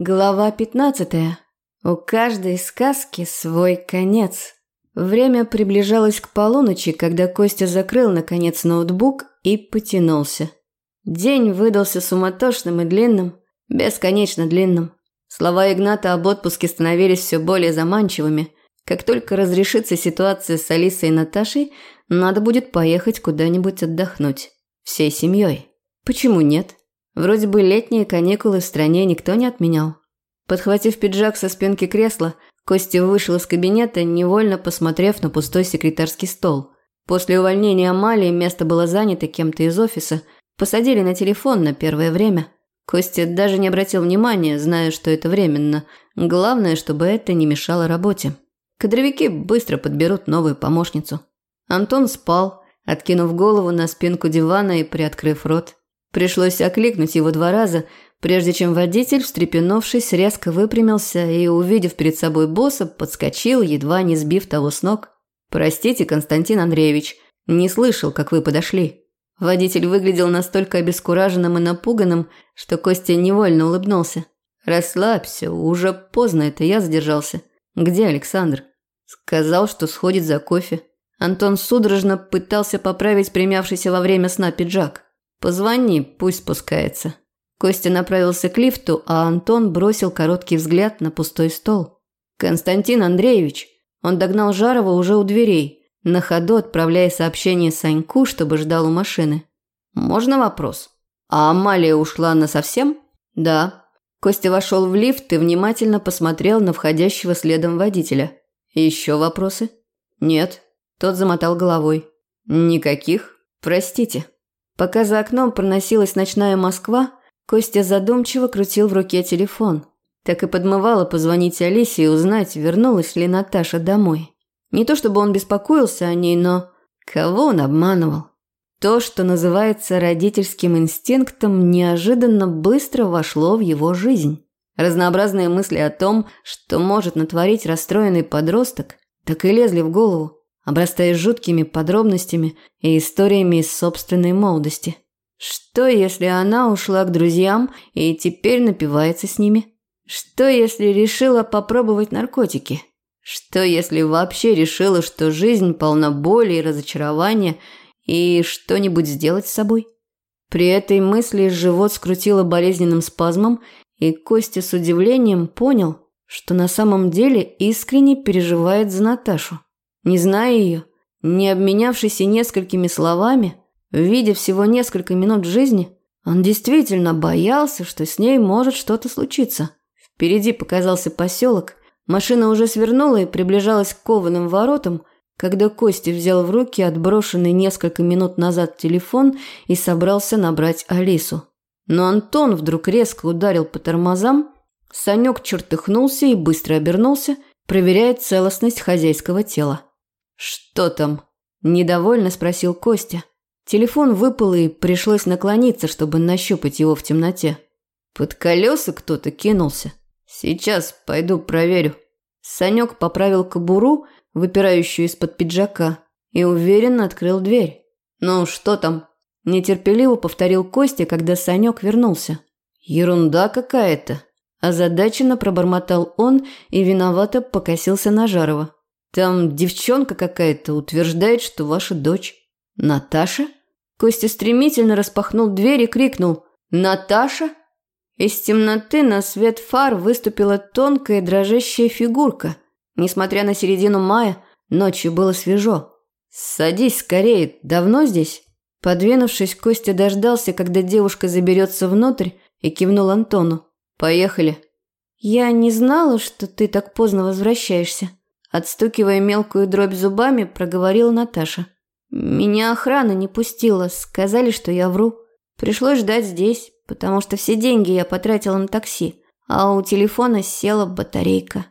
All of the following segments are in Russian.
Глава 15. У каждой сказки свой конец. Время приближалось к полуночи, когда Костя закрыл, наконец, ноутбук и потянулся. День выдался суматошным и длинным, бесконечно длинным. Слова Игната об отпуске становились все более заманчивыми. Как только разрешится ситуация с Алисой и Наташей, надо будет поехать куда-нибудь отдохнуть. Всей семьей. Почему нет? Вроде бы летние каникулы в стране никто не отменял. Подхватив пиджак со спинки кресла, Костя вышел из кабинета, невольно посмотрев на пустой секретарский стол. После увольнения Амалии место было занято кем-то из офиса, посадили на телефон на первое время. Костя даже не обратил внимания, зная, что это временно. Главное, чтобы это не мешало работе. Кадровики быстро подберут новую помощницу. Антон спал, откинув голову на спинку дивана и приоткрыв рот. Пришлось окликнуть его два раза, прежде чем водитель, встрепенувшись, резко выпрямился и, увидев перед собой босса, подскочил, едва не сбив того с ног. «Простите, Константин Андреевич, не слышал, как вы подошли». Водитель выглядел настолько обескураженным и напуганным, что Костя невольно улыбнулся. «Расслабься, уже поздно это я задержался. Где Александр?» Сказал, что сходит за кофе. Антон судорожно пытался поправить примявшийся во время сна пиджак. «Позвони, пусть спускается». Костя направился к лифту, а Антон бросил короткий взгляд на пустой стол. «Константин Андреевич». Он догнал Жарова уже у дверей, на ходу отправляя сообщение Саньку, чтобы ждал у машины. «Можно вопрос? А Амалия ушла насовсем?» «Да». Костя вошел в лифт и внимательно посмотрел на входящего следом водителя. «Еще вопросы?» «Нет». Тот замотал головой. «Никаких? Простите». Пока за окном проносилась ночная Москва, Костя задумчиво крутил в руке телефон. Так и подмывало позвонить Алисе и узнать, вернулась ли Наташа домой. Не то чтобы он беспокоился о ней, но кого он обманывал? То, что называется родительским инстинктом, неожиданно быстро вошло в его жизнь. Разнообразные мысли о том, что может натворить расстроенный подросток, так и лезли в голову обрастая жуткими подробностями и историями из собственной молодости. Что, если она ушла к друзьям и теперь напивается с ними? Что, если решила попробовать наркотики? Что, если вообще решила, что жизнь полна боли и разочарования, и что-нибудь сделать с собой? При этой мысли живот скрутило болезненным спазмом, и Костя с удивлением понял, что на самом деле искренне переживает за Наташу. Не зная ее, не обменявшись и несколькими словами, видя всего несколько минут жизни, он действительно боялся, что с ней может что-то случиться. Впереди показался поселок, машина уже свернула и приближалась к кованым воротам, когда Костя взял в руки отброшенный несколько минут назад телефон и собрался набрать Алису. Но Антон вдруг резко ударил по тормозам, Санек чертыхнулся и быстро обернулся, проверяя целостность хозяйского тела. «Что там?» – недовольно спросил Костя. Телефон выпал и пришлось наклониться, чтобы нащупать его в темноте. Под колеса кто-то кинулся. Сейчас пойду проверю. Санек поправил кобуру, выпирающую из-под пиджака, и уверенно открыл дверь. «Ну, что там?» – нетерпеливо повторил Костя, когда Санек вернулся. «Ерунда какая-то», – озадаченно пробормотал он и виновато покосился на Жарова. Там девчонка какая-то утверждает, что ваша дочь. Наташа? Костя стремительно распахнул дверь и крикнул «Наташа!». Из темноты на свет фар выступила тонкая дрожащая фигурка. Несмотря на середину мая, ночью было свежо. «Садись скорее, давно здесь?» Подвинувшись, Костя дождался, когда девушка заберется внутрь, и кивнул Антону. «Поехали». «Я не знала, что ты так поздно возвращаешься», Отстукивая мелкую дробь зубами, проговорила Наташа. «Меня охрана не пустила, сказали, что я вру. Пришлось ждать здесь, потому что все деньги я потратила на такси, а у телефона села батарейка».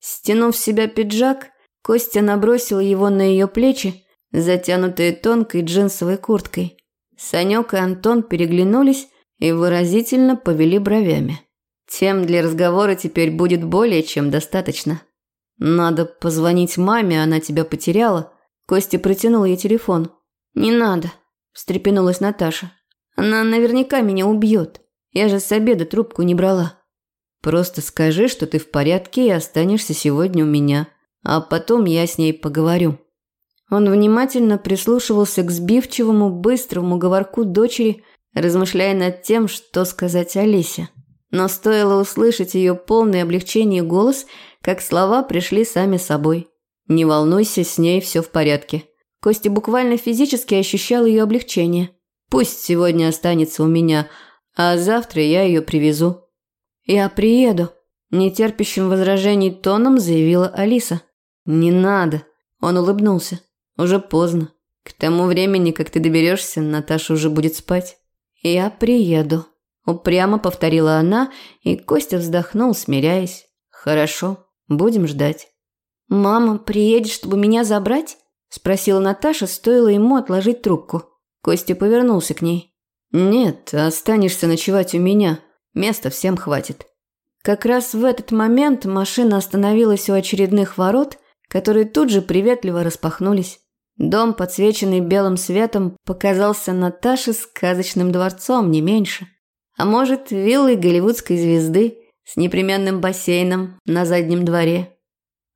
Стянув с себя пиджак, Костя набросил его на ее плечи, затянутые тонкой джинсовой курткой. Санек и Антон переглянулись и выразительно повели бровями. Тем для разговора теперь будет более чем достаточно. «Надо позвонить маме, она тебя потеряла». Костя протянул ей телефон. «Не надо», – встрепенулась Наташа. «Она наверняка меня убьет. Я же с обеда трубку не брала». Просто скажи, что ты в порядке и останешься сегодня у меня, а потом я с ней поговорю». Он внимательно прислушивался к сбивчивому, быстрому говорку дочери, размышляя над тем, что сказать Алисе. Но стоило услышать ее полное облегчение голос, как слова пришли сами собой. «Не волнуйся, с ней все в порядке». Костя буквально физически ощущал ее облегчение. «Пусть сегодня останется у меня, а завтра я ее привезу». «Я приеду», – нетерпящим возражений тоном заявила Алиса. «Не надо», – он улыбнулся. «Уже поздно. К тому времени, как ты доберешься, Наташа уже будет спать». «Я приеду», – упрямо повторила она, и Костя вздохнул, смиряясь. «Хорошо, будем ждать». «Мама приедет, чтобы меня забрать?» – спросила Наташа, стоило ему отложить трубку. Костя повернулся к ней. «Нет, останешься ночевать у меня. Места всем хватит». Как раз в этот момент машина остановилась у очередных ворот, которые тут же приветливо распахнулись. Дом, подсвеченный белым светом, показался Наташе сказочным дворцом, не меньше. А может, виллой голливудской звезды с непременным бассейном на заднем дворе.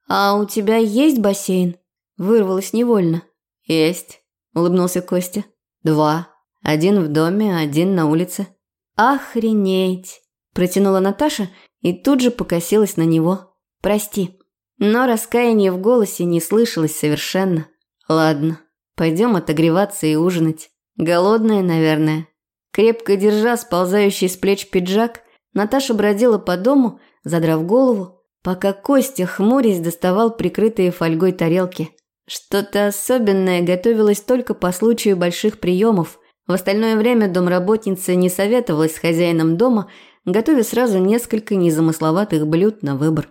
«А у тебя есть бассейн?» Вырвалась невольно. «Есть», – улыбнулся Костя. «Два. Один в доме, один на улице». «Охренеть!» – протянула Наташа и тут же покосилась на него. «Прости». Но раскаяния в голосе не слышалось совершенно. Ладно, пойдем отогреваться и ужинать. Голодная, наверное. Крепко держа сползающий с плеч пиджак, Наташа бродила по дому, задрав голову, пока Костя, хмурясь, доставал прикрытые фольгой тарелки. Что-то особенное готовилось только по случаю больших приемов. В остальное время домработница не советовалась с хозяином дома, готовя сразу несколько незамысловатых блюд на выбор.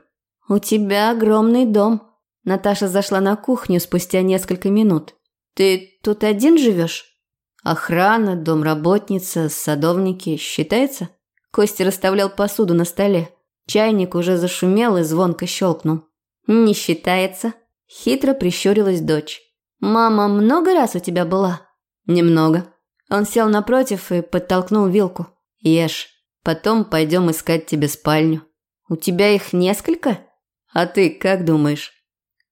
«У тебя огромный дом», Наташа зашла на кухню спустя несколько минут. «Ты тут один живешь?» «Охрана, домработница, садовники. Считается?» Костя расставлял посуду на столе. Чайник уже зашумел и звонко щелкнул. «Не считается», – хитро прищурилась дочь. «Мама много раз у тебя была?» «Немного». Он сел напротив и подтолкнул вилку. «Ешь. Потом пойдем искать тебе спальню». «У тебя их несколько?» «А ты как думаешь?»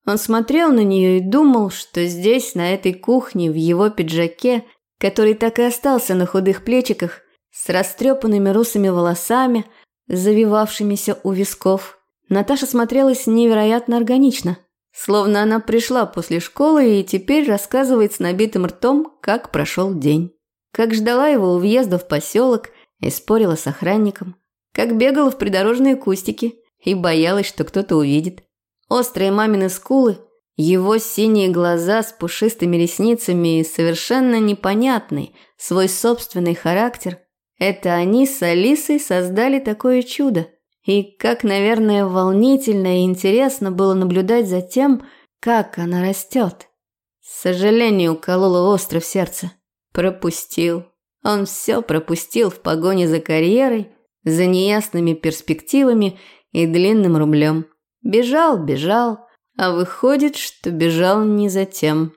Он смотрел на нее и думал, что здесь, на этой кухне, в его пиджаке, который так и остался на худых плечиках, с растрепанными русыми волосами, завивавшимися у висков, Наташа смотрелась невероятно органично, словно она пришла после школы и теперь рассказывает с набитым ртом, как прошел день. Как ждала его у въезда в поселок и спорила с охранником, как бегала в придорожные кустики и боялась, что кто-то увидит. Острые мамины скулы, его синие глаза с пушистыми ресницами и совершенно непонятный свой собственный характер – это они с Алисой создали такое чудо. И как, наверное, волнительно и интересно было наблюдать за тем, как она растет. С сожалению, укололо остров сердце. Пропустил. Он все пропустил в погоне за карьерой, за неясными перспективами и длинным рублем. Бежал, бежал, а выходит, что бежал не за тем.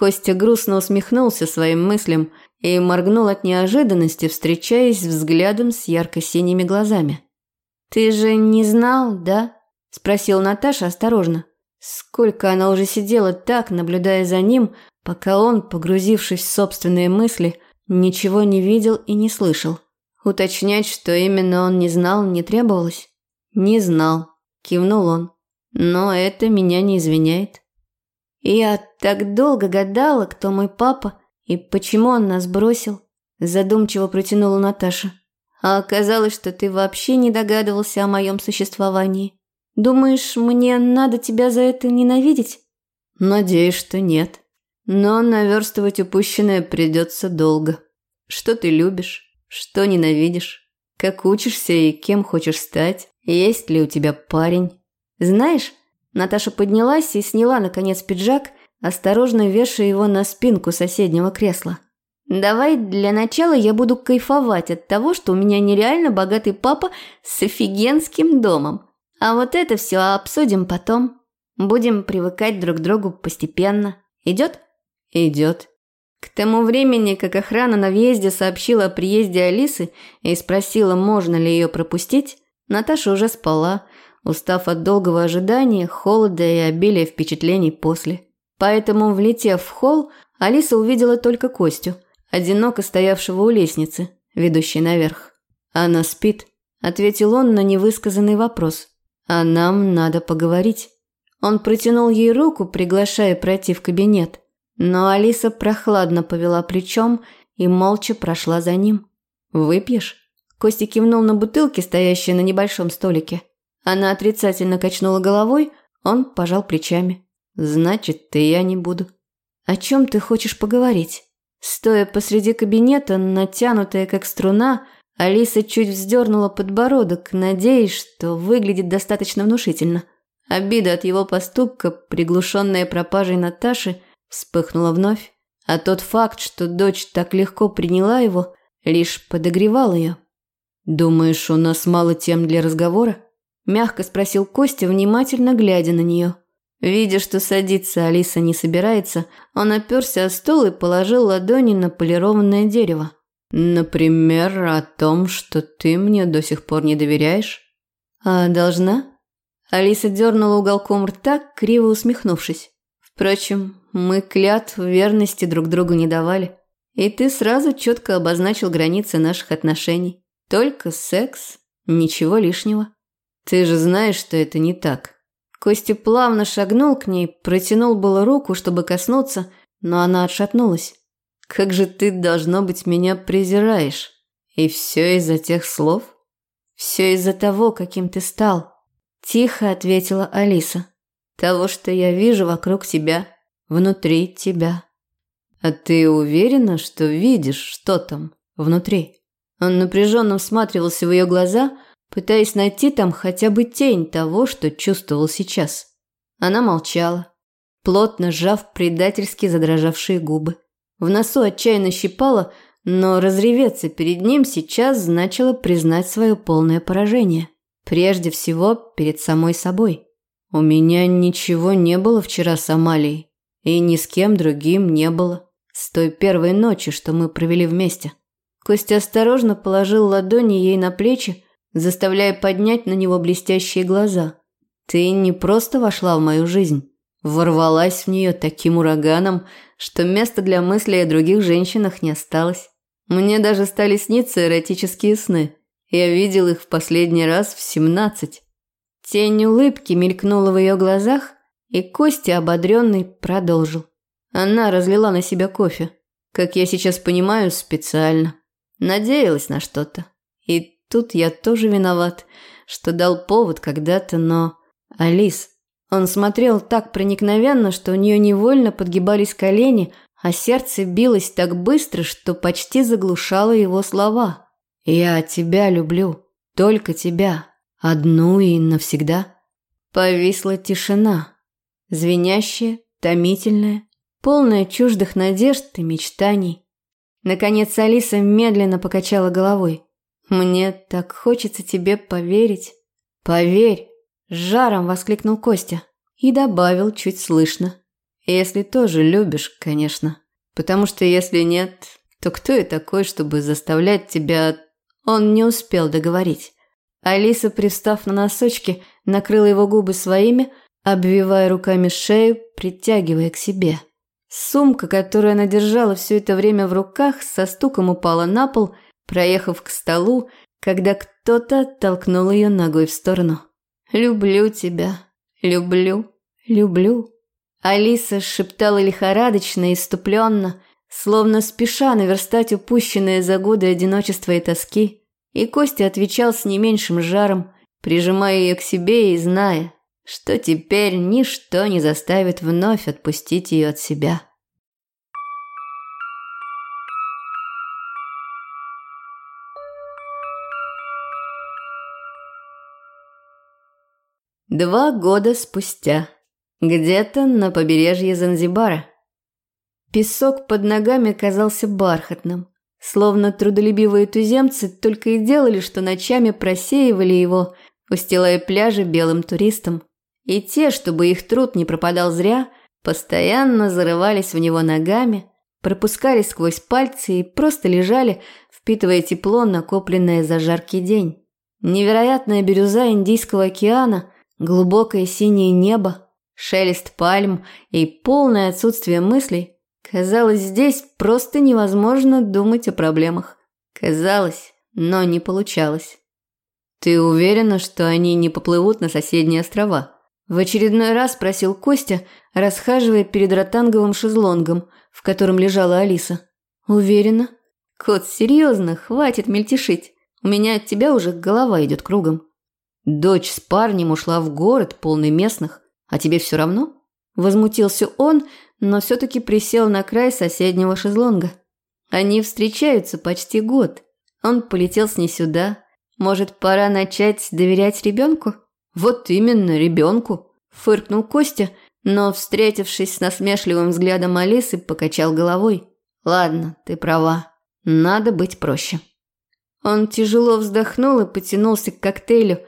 Костя грустно усмехнулся своим мыслям и моргнул от неожиданности, встречаясь взглядом с ярко-синими глазами. «Ты же не знал, да?» – спросила Наташа осторожно. Сколько она уже сидела так, наблюдая за ним, пока он, погрузившись в собственные мысли, ничего не видел и не слышал. Уточнять, что именно он не знал, не требовалось. Не знал. Кивнул он. Но это меня не извиняет. Я так долго гадала, кто мой папа и почему он нас бросил. Задумчиво протянула Наташа. А оказалось, что ты вообще не догадывался о моем существовании. Думаешь, мне надо тебя за это ненавидеть? Надеюсь, что нет. Но наверстывать упущенное придется долго. Что ты любишь? Что ненавидишь? Как учишься и кем хочешь стать? Есть ли у тебя парень? Знаешь, Наташа поднялась и сняла, наконец, пиджак, осторожно вешая его на спинку соседнего кресла. Давай для начала я буду кайфовать от того, что у меня нереально богатый папа с офигенским домом. А вот это все обсудим потом. Будем привыкать друг к другу постепенно. Идет? Идет. К тому времени, как охрана на въезде сообщила о приезде Алисы и спросила, можно ли ее пропустить, Наташа уже спала, устав от долгого ожидания, холода и обилия впечатлений после. Поэтому, влетев в холл, Алиса увидела только Костю, одиноко стоявшего у лестницы, ведущей наверх. «Она спит», – ответил он на невысказанный вопрос. «А нам надо поговорить». Он протянул ей руку, приглашая пройти в кабинет. Но Алиса прохладно повела плечом и молча прошла за ним. «Выпьешь?» Костя кивнул на бутылки, стоящие на небольшом столике. Она отрицательно качнула головой, он пожал плечами. «Значит, ты я не буду». «О чем ты хочешь поговорить?» Стоя посреди кабинета, натянутая как струна, Алиса чуть вздернула подбородок, надеясь, что выглядит достаточно внушительно. Обида от его поступка, приглушенная пропажей Наташи, вспыхнула вновь, а тот факт, что дочь так легко приняла его, лишь подогревал ее. «Думаешь, у нас мало тем для разговора?» – мягко спросил Костя, внимательно глядя на нее. Видя, что садиться Алиса не собирается, он оперся о стол и положил ладони на полированное дерево. «Например, о том, что ты мне до сих пор не доверяешь?» «А должна?» Алиса дернула уголком рта, криво усмехнувшись. «Впрочем, мы клятв верности друг другу не давали. И ты сразу четко обозначил границы наших отношений. Только секс, ничего лишнего. Ты же знаешь, что это не так». Костя плавно шагнул к ней, протянул было руку, чтобы коснуться, но она отшатнулась. «Как же ты, должно быть, меня презираешь? И все из-за тех слов?» «Все из-за того, каким ты стал», – тихо ответила Алиса. «Того, что я вижу вокруг тебя, внутри тебя». «А ты уверена, что видишь, что там внутри?» Он напряженно всматривался в ее глаза – пытаясь найти там хотя бы тень того, что чувствовал сейчас. Она молчала, плотно сжав предательски задрожавшие губы. В носу отчаянно щипала, но разреветься перед ним сейчас значило признать свое полное поражение. Прежде всего, перед самой собой. У меня ничего не было вчера с Амалией. И ни с кем другим не было. С той первой ночи, что мы провели вместе. Костя осторожно положил ладони ей на плечи, заставляя поднять на него блестящие глаза. «Ты не просто вошла в мою жизнь, ворвалась в нее таким ураганом, что места для мыслей о других женщинах не осталось. Мне даже стали сниться эротические сны. Я видел их в последний раз в семнадцать». Тень улыбки мелькнула в ее глазах, и Костя, ободренный, продолжил. Она разлила на себя кофе. Как я сейчас понимаю, специально. Надеялась на что-то. И Тут я тоже виноват, что дал повод когда-то, но... Алис... Он смотрел так проникновенно, что у нее невольно подгибались колени, а сердце билось так быстро, что почти заглушало его слова. «Я тебя люблю. Только тебя. Одну и навсегда». Повисла тишина. Звенящая, томительная, полная чуждых надежд и мечтаний. Наконец Алиса медленно покачала головой. «Мне так хочется тебе поверить». «Поверь!» – жаром воскликнул Костя и добавил чуть слышно. «Если тоже любишь, конечно. Потому что если нет, то кто я такой, чтобы заставлять тебя...» Он не успел договорить. Алиса, привстав на носочки, накрыла его губы своими, обвивая руками шею, притягивая к себе. Сумка, которую она держала все это время в руках, со стуком упала на пол – проехав к столу, когда кто-то толкнул ее ногой в сторону. «Люблю тебя, люблю, люблю». Алиса шептала лихорадочно и иступленно, словно спеша наверстать упущенное за годы одиночества и тоски. И Костя отвечал с не меньшим жаром, прижимая ее к себе и зная, что теперь ничто не заставит вновь отпустить ее от себя. Два года спустя. Где-то на побережье Занзибара. Песок под ногами казался бархатным. Словно трудолюбивые туземцы только и делали, что ночами просеивали его, устилая пляжи белым туристам. И те, чтобы их труд не пропадал зря, постоянно зарывались в него ногами, пропускали сквозь пальцы и просто лежали, впитывая тепло, накопленное за жаркий день. Невероятная бирюза Индийского океана, глубокое синее небо, шелест пальм и полное отсутствие мыслей. Казалось, здесь просто невозможно думать о проблемах. Казалось, но не получалось. «Ты уверена, что они не поплывут на соседние острова?» В очередной раз спросил Костя, расхаживая перед ротанговым шезлонгом, в котором лежала Алиса. «Уверена?» «Кот, серьезно, хватит мельтешить. У меня от тебя уже голова идет кругом. Дочь с парнем ушла в город, полный местных, а тебе все равно?» Возмутился он, но все-таки присел на край соседнего шезлонга. Они встречаются почти год. Он полетел с ней сюда. Может, пора начать доверять ребенку? Вот именно, ребенку. Фыркнул Костя, но, встретившись с насмешливым взглядом Алисы, покачал головой. Ладно, ты права. Надо быть проще. Он тяжело вздохнул и потянулся к коктейлю,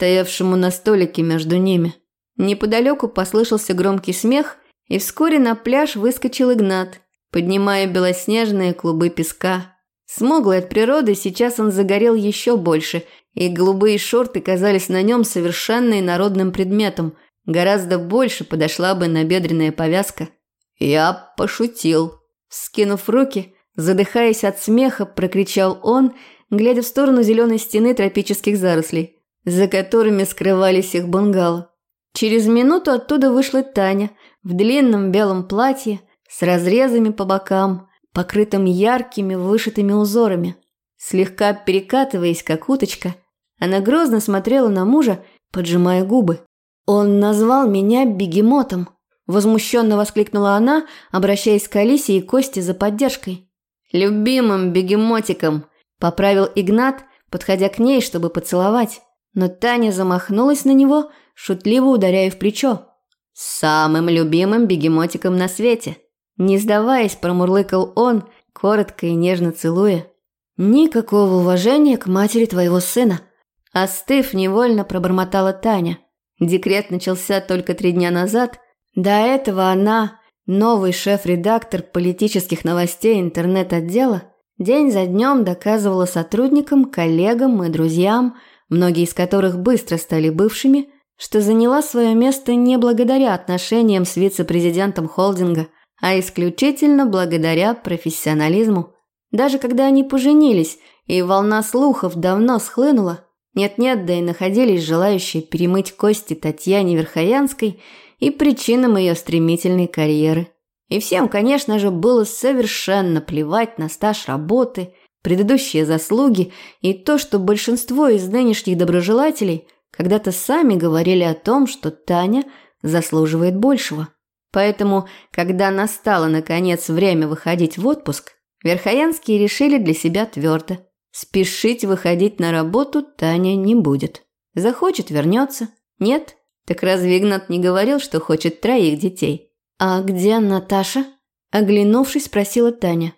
стоявшему на столике между ними. Неподалеку послышался громкий смех, и вскоре на пляж выскочил Игнат, поднимая белоснежные клубы песка. Смуглый от природы, сейчас он загорел еще больше, и голубые шорты казались на нем совершенно инородным предметом. Гораздо больше подошла бы набедренная повязка. «Я пошутил». Скинув руки, задыхаясь от смеха, прокричал он, глядя в сторону зеленой стены тропических зарослей, за которыми скрывались их бунгало. Через минуту оттуда вышла Таня в длинном белом платье с разрезами по бокам, покрытым яркими вышитыми узорами. Слегка перекатываясь, как уточка, она грозно смотрела на мужа, поджимая губы. «Он назвал меня бегемотом», – возмущенно воскликнула она, обращаясь к Алисе и Косте за поддержкой. «Любимым бегемотиком», – поправил Игнат, подходя к ней, чтобы поцеловать. Но Таня замахнулась на него, шутливо ударяя в плечо. «Самым любимым бегемотиком на свете», не сдаваясь, промурлыкал он, коротко и нежно целуя. «Никакого уважения к матери твоего сына», Остыв, невольно пробормотала Таня. Декрет начался только три дня назад. До этого она, новый шеф-редактор политических новостей интернет-отдела, день за днем доказывала сотрудникам, коллегам и друзьям, многие из которых быстро стали бывшими, что заняла свое место не благодаря отношениям с вице-президентом холдинга, а исключительно благодаря профессионализму. Даже когда они поженились, и волна слухов давно схлынула, нет-нет, да и находились желающие перемыть кости Татьяне Верхоянской и причинам ее стремительной карьеры. И всем, конечно же, было совершенно плевать на стаж работы, предыдущие заслуги и то, что большинство из нынешних доброжелателей когда-то сами говорили о том, что Таня заслуживает большего. Поэтому, когда настало, наконец, время выходить в отпуск, Верхоянские решили для себя твердо – Спешить выходить на работу Таня не будет. Захочет – вернется. Нет? Так разве Игнат не говорил, что хочет троих детей? «А где Наташа?» – оглянувшись, спросила Таня.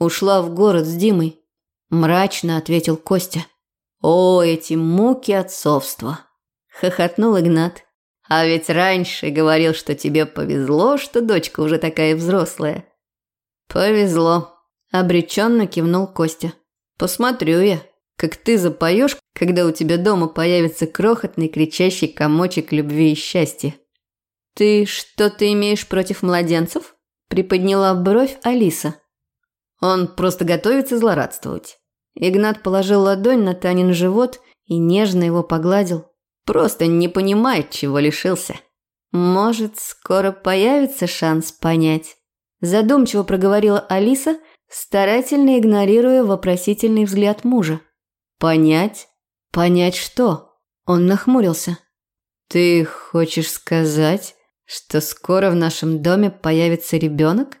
«Ушла в город с Димой», – мрачно ответил Костя. «О, эти муки отцовства!» – хохотнул Игнат. «А ведь раньше говорил, что тебе повезло, что дочка уже такая взрослая». «Повезло», – обреченно кивнул Костя. Посмотрю я, как ты запоешь, когда у тебя дома появится крохотный кричащий комочек любви и счастья. Ты что-то имеешь против младенцев? Приподняла бровь Алиса. Он просто готовится злорадствовать. Игнат положил ладонь на Танин живот и нежно его погладил. Просто не понимает, чего лишился. Может, скоро появится шанс понять. Задумчиво проговорила Алиса – старательно игнорируя вопросительный взгляд мужа. «Понять? Понять что?» Он нахмурился. «Ты хочешь сказать, что скоро в нашем доме появится ребенок?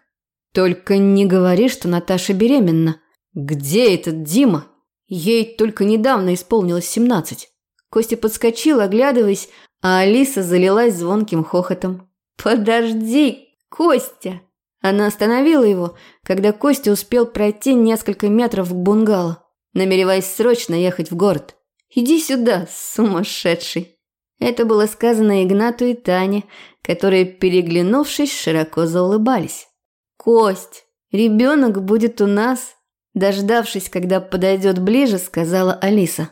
Только не говори, что Наташа беременна. Где этот Дима? Ей только недавно исполнилось семнадцать». Костя подскочил, оглядываясь, а Алиса залилась звонким хохотом. «Подожди, Костя!» Она остановила его, когда Костя успел пройти несколько метров к бунгало, намереваясь срочно ехать в город. «Иди сюда, сумасшедший!» Это было сказано Игнату и Тане, которые, переглянувшись, широко заулыбались. «Кость, ребенок будет у нас!» Дождавшись, когда подойдет ближе, сказала Алиса.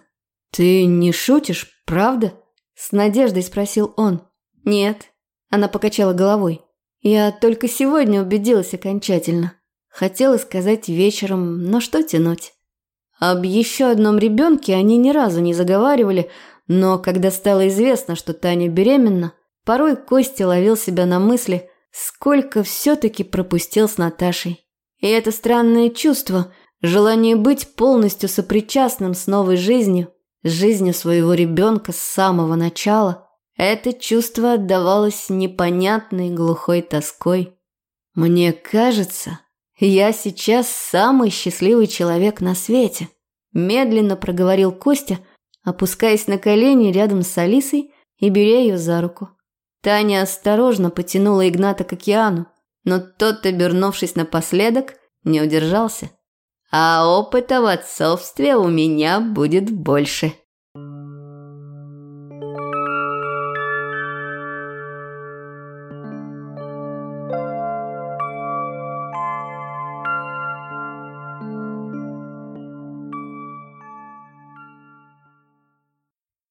«Ты не шутишь, правда?» – с надеждой спросил он. «Нет», – она покачала головой. «Я только сегодня убедилась окончательно. Хотела сказать вечером, но что тянуть?» Об еще одном ребенке они ни разу не заговаривали, но когда стало известно, что Таня беременна, порой Костя ловил себя на мысли, сколько все-таки пропустил с Наташей. И это странное чувство, желание быть полностью сопричастным с новой жизнью, с жизнью своего ребенка с самого начала, это чувство отдавалось непонятной глухой тоской. Мне кажется, я сейчас самый счастливый человек на свете, медленно проговорил Костя, опускаясь на колени рядом с Алисой и беря ее за руку. Таня осторожно потянула Игната к океану, но тот, обернувшись напоследок, не удержался. «А опыта в отцовстве у меня будет больше».